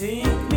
Sim.